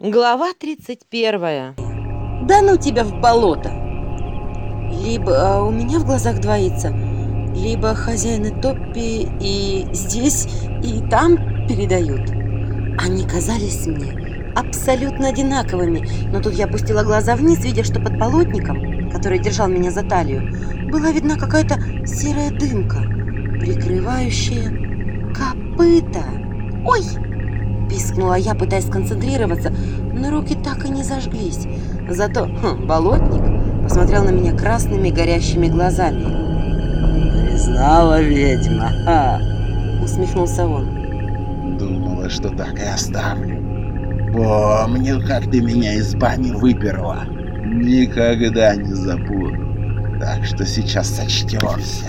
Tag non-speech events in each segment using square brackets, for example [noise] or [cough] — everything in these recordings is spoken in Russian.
Глава 31. Да ну тебя в болото! Либо а, у меня в глазах двоится, либо хозяины Топпи и здесь, и там передают. Они казались мне абсолютно одинаковыми, но тут я опустила глаза вниз, видя, что под полотником, который держал меня за талию, была видна какая-то серая дымка, прикрывающая копыта. «Ой!» – пискнула я, пытаясь сконцентрироваться, но руки так и не зажглись. Зато хм, болотник посмотрел на меня красными горящими глазами. Признала ведьма. Ха. Усмехнулся он. Думала, что так и оставлю. Помню, как ты меня из бани выперла. Никогда не забуду. Так что сейчас сочтемся.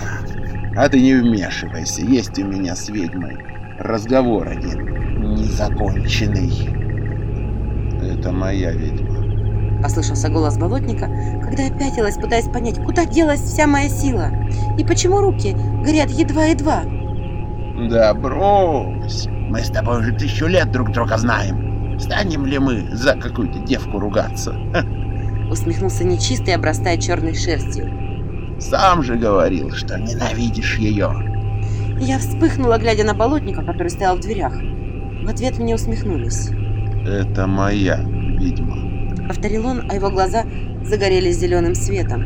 А ты не вмешивайся, есть у меня с ведьмой разговор один, незаконченный. Это моя ведьма. Послышался голос болотника, когда я пятилась, пытаясь понять, куда делась вся моя сила. И почему руки горят едва-едва. Да брось, мы с тобой уже тысячу лет друг друга знаем. Станем ли мы за какую-то девку ругаться? [laughs] Усмехнулся нечистый, обрастая черной шерстью. Сам же говорил, что ненавидишь ее. Я вспыхнула, глядя на болотника, который стоял в дверях. В ответ мне усмехнулись. Это моя ведьма. Повторил он, а его глаза загорелись зеленым светом.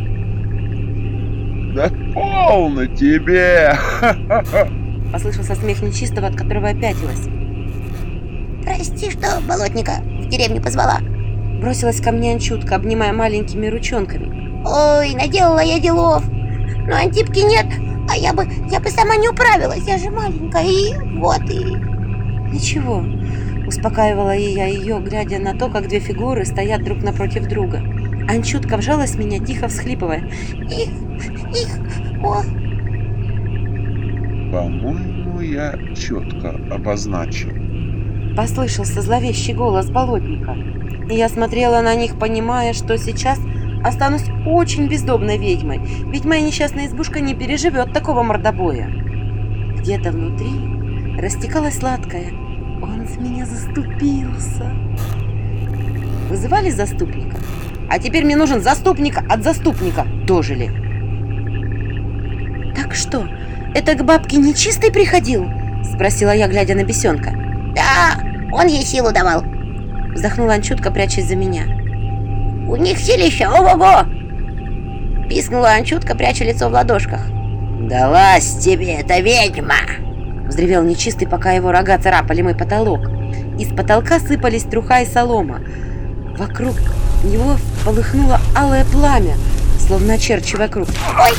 Да полно тебе! [laughs] Послышался смех нечистого, от которого я пятилась. Прости, что болотника в деревню позвала. Бросилась ко мне Анчутка, обнимая маленькими ручонками. Ой, наделала я делов. Но Антипки нет, а я бы, я бы сама не управилась. Я же маленькая, и вот и... Ничего, успокаивала и я ее, глядя на то, как две фигуры стоят друг напротив друга. Анчутка вжалась в меня, тихо всхлипывая. Их, их, о, По-моему, я четко обозначил. Послышался зловещий голос болотника. И я смотрела на них, понимая, что сейчас останусь очень бездомной ведьмой, ведь моя несчастная избушка не переживет такого мордобоя. Где-то внутри растекалось сладкое. Он с меня заступился. Вызывали заступника? А теперь мне нужен заступник от заступника. Дожили. Так что, это к бабке нечистый приходил? Спросила я, глядя на бесенка. да, он ей силу давал. Вздохнула Анчутка, прячась за меня. У них силища, ого-го! Пискнула Анчутка, пряча лицо в ладошках. Далась тебе эта ведьма. Взревел нечистый, пока его рога царапали мой потолок. Из потолка сыпались труха и солома. Вокруг него полыхнуло алое пламя, словно очерчивая круг. Ой,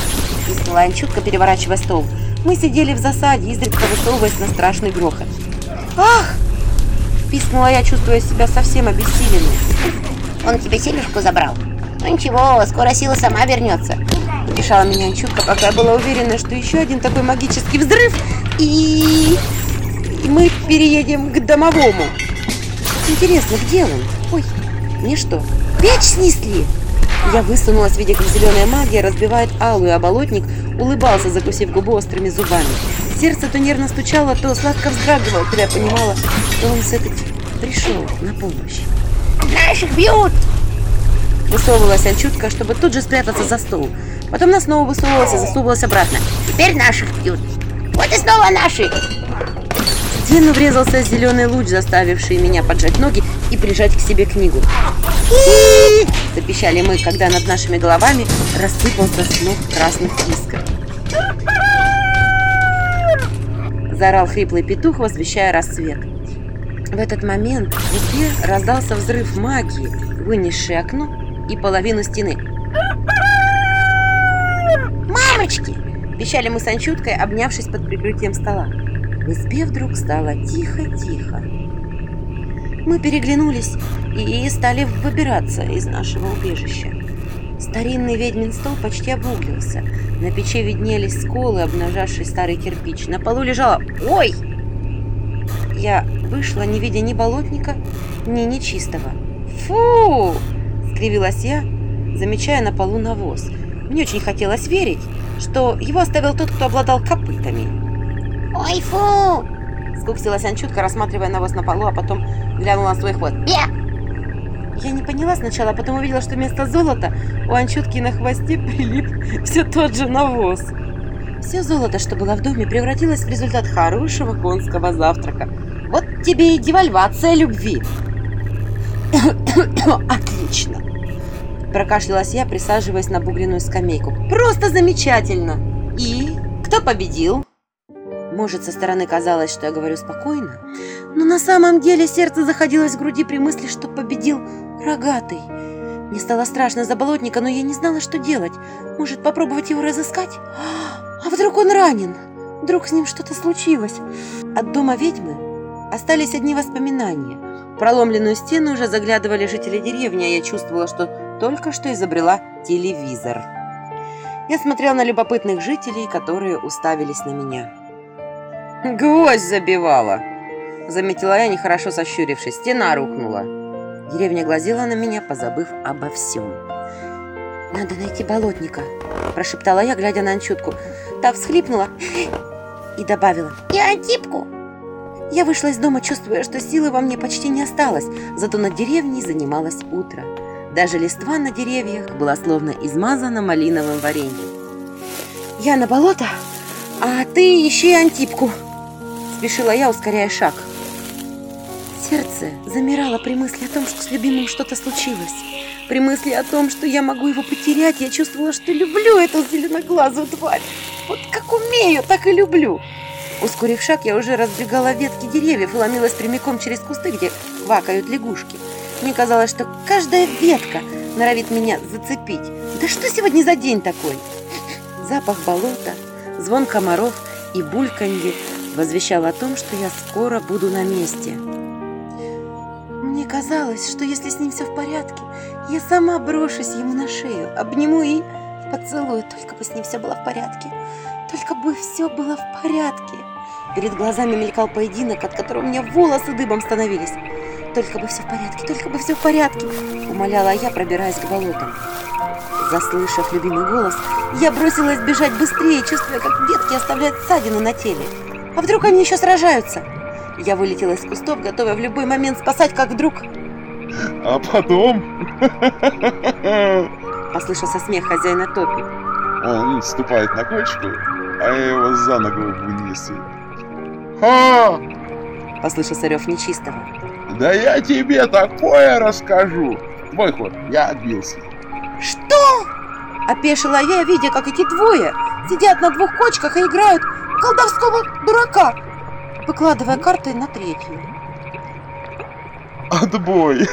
Пискнула Анчутка, переворачивая стол. Мы сидели в засаде, изредка высовываясь на страшный грохот. «Ах!» Пискнула я, чувствуя себя совсем обессиленной. он тебе силюшку забрал. Ну ничего, скоро сила сама вернется. Утешала меня Анчутка, пока я была уверена, что еще один такой магический взрыв, и... мы переедем к домовому. Интересно, где он? Ой, мне что, печь снесли? Я высунулась, видя, как зеленая магия разбивает алую, а болотник улыбался, закусив губу острыми зубами. Сердце то нервно стучало, то сладко вздрагивало, когда я понимала, что он все-таки пришел на помощь. Наших бьют! Высовывалась Анчутка, чтобы тут же спрятаться за стол. Потом она снова высовывалась и засовывалась обратно. Теперь наших бьют. Вот и снова наши. В стену врезался зеленый луч, заставивший меня поджать ноги и прижать к себе книгу. Запищали мы, когда над нашими головами рассыпался снух красных искр. Заорал хриплый петух, возвещая рассвет. В этот момент в избе раздался взрыв магии, вынесший окно и половину стены. Мамочки! – пищали мы с Анчуткой, обнявшись под прикрытием стола. В избе вдруг стало тихо-тихо. Мы переглянулись и стали выбираться из нашего убежища. Старинный ведьмин стол почти обуглился. На печи виднелись сколы, обнажавшие старый кирпич. На полу лежала... Ой! Я вышла, не видя ни болотника, ни нечистого. Фу! Скривилась я, замечая на полу навоз. Мне очень хотелось верить, что его оставил тот, кто обладал копытами. Ой, фу! Скуксилась Анчутка, рассматривая навоз на полу, а потом глянула на свой хвост. Бе! Я не поняла сначала, а потом увидела, что вместо золота у анчутки на хвосте [laughs] прилип все тот же навоз. Все золото, что было в доме, превратилось в результат хорошего конского завтрака. Вот тебе и девальвация любви. [coughs] Отлично. Прокашлялась я, присаживаясь на бугреную скамейку. Просто замечательно. И кто победил? Может, со стороны казалось, что я говорю спокойно, но на самом деле сердце заходилось в груди при мысли, что победил рогатый. Мне стало страшно за болотника, но я не знала, что делать. Может, попробовать его разыскать? А вдруг он ранен? Вдруг с ним что-то случилось? От дома ведьмы остались одни воспоминания. В проломленную стену уже заглядывали жители деревни, а я чувствовала, что только что изобрела телевизор. Я смотрела на любопытных жителей, которые уставились на меня. «Гвоздь забивала!» Заметила я, нехорошо сощурившись. Стена рухнула. Деревня глазела на меня, позабыв обо всем. «Надо найти болотника», – прошептала я, глядя на Анчутку. Та всхлипнула и добавила. И Антипку. Я вышла из дома, чувствуя, что силы во мне почти не осталось, зато над деревней занималось утро. Даже листва на деревьях была словно измазана малиновым вареньем. «Я на болото, а ты ищи Антипку!» Спешила я, ускоряя шаг. Сердце замирало при мысли о том, что с любимым что-то случилось. При мысли о том, что я могу его потерять, я чувствовала, что люблю эту зеленоглазую тварь. Вот как умею, так и люблю. Ускорив шаг, я уже раздвигала ветки деревьев и ломилась прямиком через кусты, где квакают лягушки. Мне казалось, что каждая ветка норовит меня зацепить. Да что сегодня за день такой? Запах болота, звон комаров и бульканье возвещал о том, что я скоро буду на месте. Мне казалось, что если с ним все в порядке, я сама брошусь ему на шею, обниму и поцелую, только бы с ним все было в порядке. Только бы все было в порядке. Перед глазами мелькал поединок, от которого у меня волосы дыбом становились. Только бы все в порядке, только бы все в порядке, умоляла я, пробираясь к болотам. Заслышав любимый голос, я бросилась бежать быстрее, чувствуя, как ветки оставляют ссадины на теле. А вдруг они еще сражаются? Я вылетела из кустов, готовая в любой момент спасать, как вдруг А потом... послышался смех хозяина Топи. Он ступает на кочку, а я его за ногу и- Ха! Послышался рев нечистого. Да я тебе такое расскажу! Твой ход, я отбился. Что? Опешила я, видя, как эти двое сидят на двух кочках и играют колдовского дурака, выкладывая карты на третью. Отбой!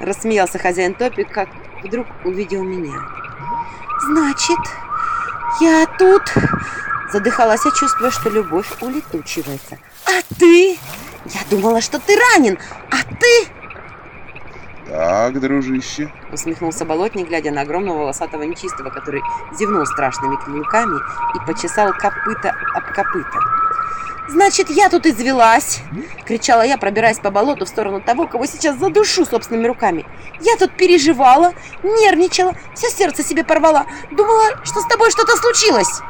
Рассмеялся хозяин Топи, как вдруг увидел меня. Значит, я тут... Задыхалась я, чувствуя, что любовь улетучивается. А ты? Я думала, что ты ранен, а ты... Так, дружище, Усмехнулся болотник, глядя на огромного волосатого нечистого, который зевнул страшными клинками и почесал копыта об копыта. «Значит, я тут извелась!» — кричала я, пробираясь по болоту в сторону того, кого сейчас задушу собственными руками. «Я тут переживала, нервничала, все сердце себе порвала, думала, что с тобой что-то случилось!»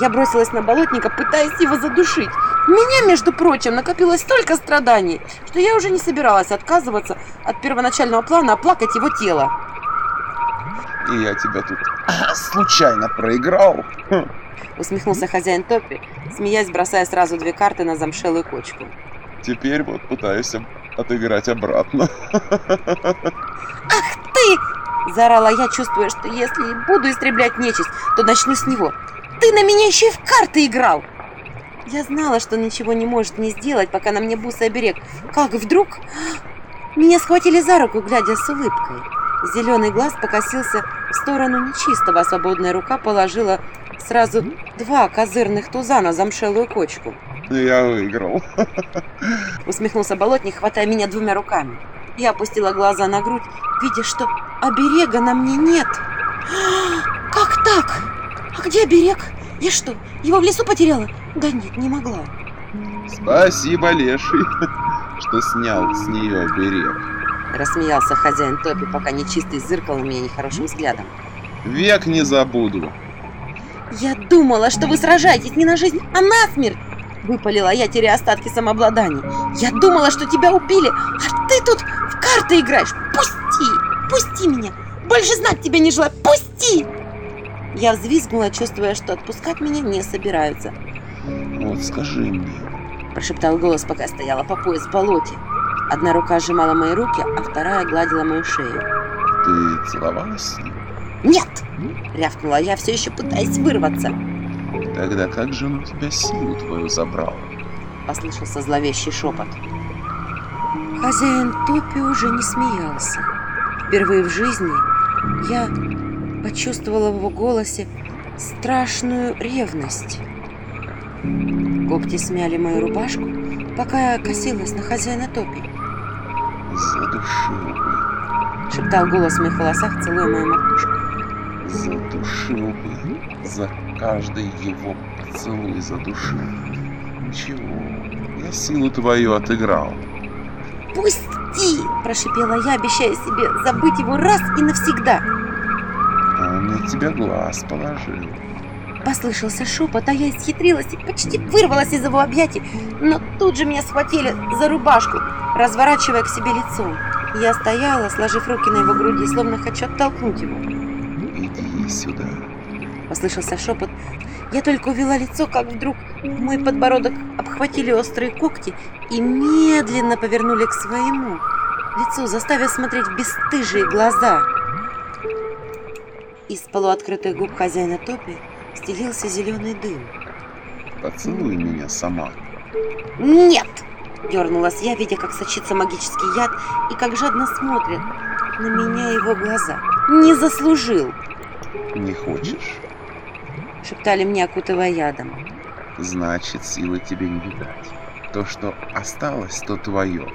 Я бросилась на болотника, пытаясь его задушить. Меня, между прочим, накопилось столько страданий, что я уже не собиралась отказываться от первоначального плана оплакать его тело. и я тебя тут случайно проиграл. Хм. Усмехнулся хозяин Топи, смеясь, бросая сразу две карты на замшелую кочку. Теперь вот пытаюсь отыграть обратно. «Ты!» – заорала я, чувствуя, что если и буду истреблять нечисть, то начну с него. «Ты на меня еще и в карты играл!» Я знала, что он ничего не может мне сделать, пока на мне бусы оберег. Как вдруг меня схватили за руку, глядя с улыбкой. Зеленый глаз покосился в сторону нечистого, а свободная рука положила сразу два козырных туза на замшелую кочку. Я выиграл. [laughs] Усмехнулся болотник, хватая меня двумя руками. Я опустила глаза на грудь, видя, что оберега на мне нет. [gasps] Как так? А где оберег? Я что, его в лесу потеряла? Да нет, не могла. Спасибо, Леший, что снял с нее берег. Рассмеялся хозяин Топи, пока нечистый зыркал на меня нехорошим взглядом. Век не забуду. Я думала, что вы сражаетесь не на жизнь, а на смерть! Выпалила я, теряя остатки самообладания. Я думала, что тебя убили, а ты тут в карты играешь? Пусти! Пусти меня! Больше знать тебя не желаю! Пусти!» Я взвизгнула, чувствуя, что отпускать меня не собираются. Вот скажи мне, Прошептал голос, пока стояла по пояс в болоте. Одна рука сжимала мои руки, а вторая гладила мою шею. ты целовалась с ним? «Нет!» — рявкнула я, все еще пытаясь вырваться. Тогда как же он у тебя силу твою забрал? Послышался зловещий шепот. Хозяин Топи уже не смеялся. Впервые в жизни я почувствовала в его голосе страшную ревность. Когти смяли мою рубашку, пока я косилась на хозяина Топи. Задушил бы, Шептал голос в моих волосах, целуя мою макушку. задушил бы, за каждый его поцелуй задушил. Ничего, я силу твою отыграл. «Пусти!» – прошипела я, обещая себе забыть его раз и навсегда. А он на тебя глаз положил. Послышался шепот, а я исхитрилась и почти вырвалась из его объятий, но тут же меня схватили за рубашку, разворачивая к себе лицом. Я стояла, сложив руки на его груди, словно хочу оттолкнуть его. Иди сюда. Послышался шепот. Я только увела лицо, как вдруг мой подбородок обхватили острые когти и медленно повернули к своему лицу, заставив смотреть в бесстыжие глаза. Из полуоткрытых губ хозяина Топи стелился зеленый дым. Поцелуй меня сама. «Нет!» – дернулась я, видя, как сочится магический яд и как жадно смотрят на меня его глаза. «Не заслужил!» Не хочешь? – шептали мне, окутывая ядом. Значит, силы тебе не видать. То, что осталось, то твое.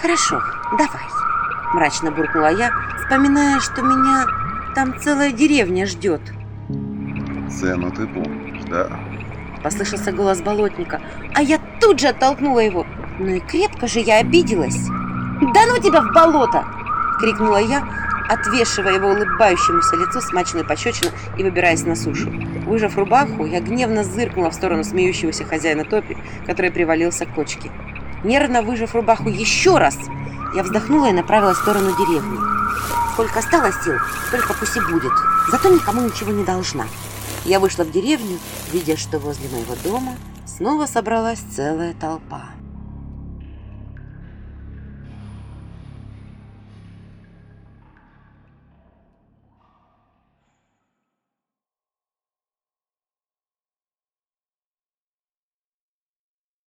«Хорошо, давай!» – мрачно буркнула я, вспоминая, что меня там целая деревня ждет. Цену ты помнишь, да? Послышался голос болотника, а я тут же оттолкнула его. Ну и крепко же я обиделась. «Да ну тебя в болото!» — крикнула я, отвешивая его улыбающемуся лицу смачную пощечину и выбираясь на сушу. Выжав рубаху, я гневно зыркнула в сторону смеющегося хозяина топи, который привалился к кочке. Нервно выжав рубаху еще раз, я вздохнула и направилась в сторону деревни. Сколько осталось сил, только пусть и будет. Зато никому ничего не должна. Я вышла в деревню, видя, что возле моего дома снова собралась целая толпа.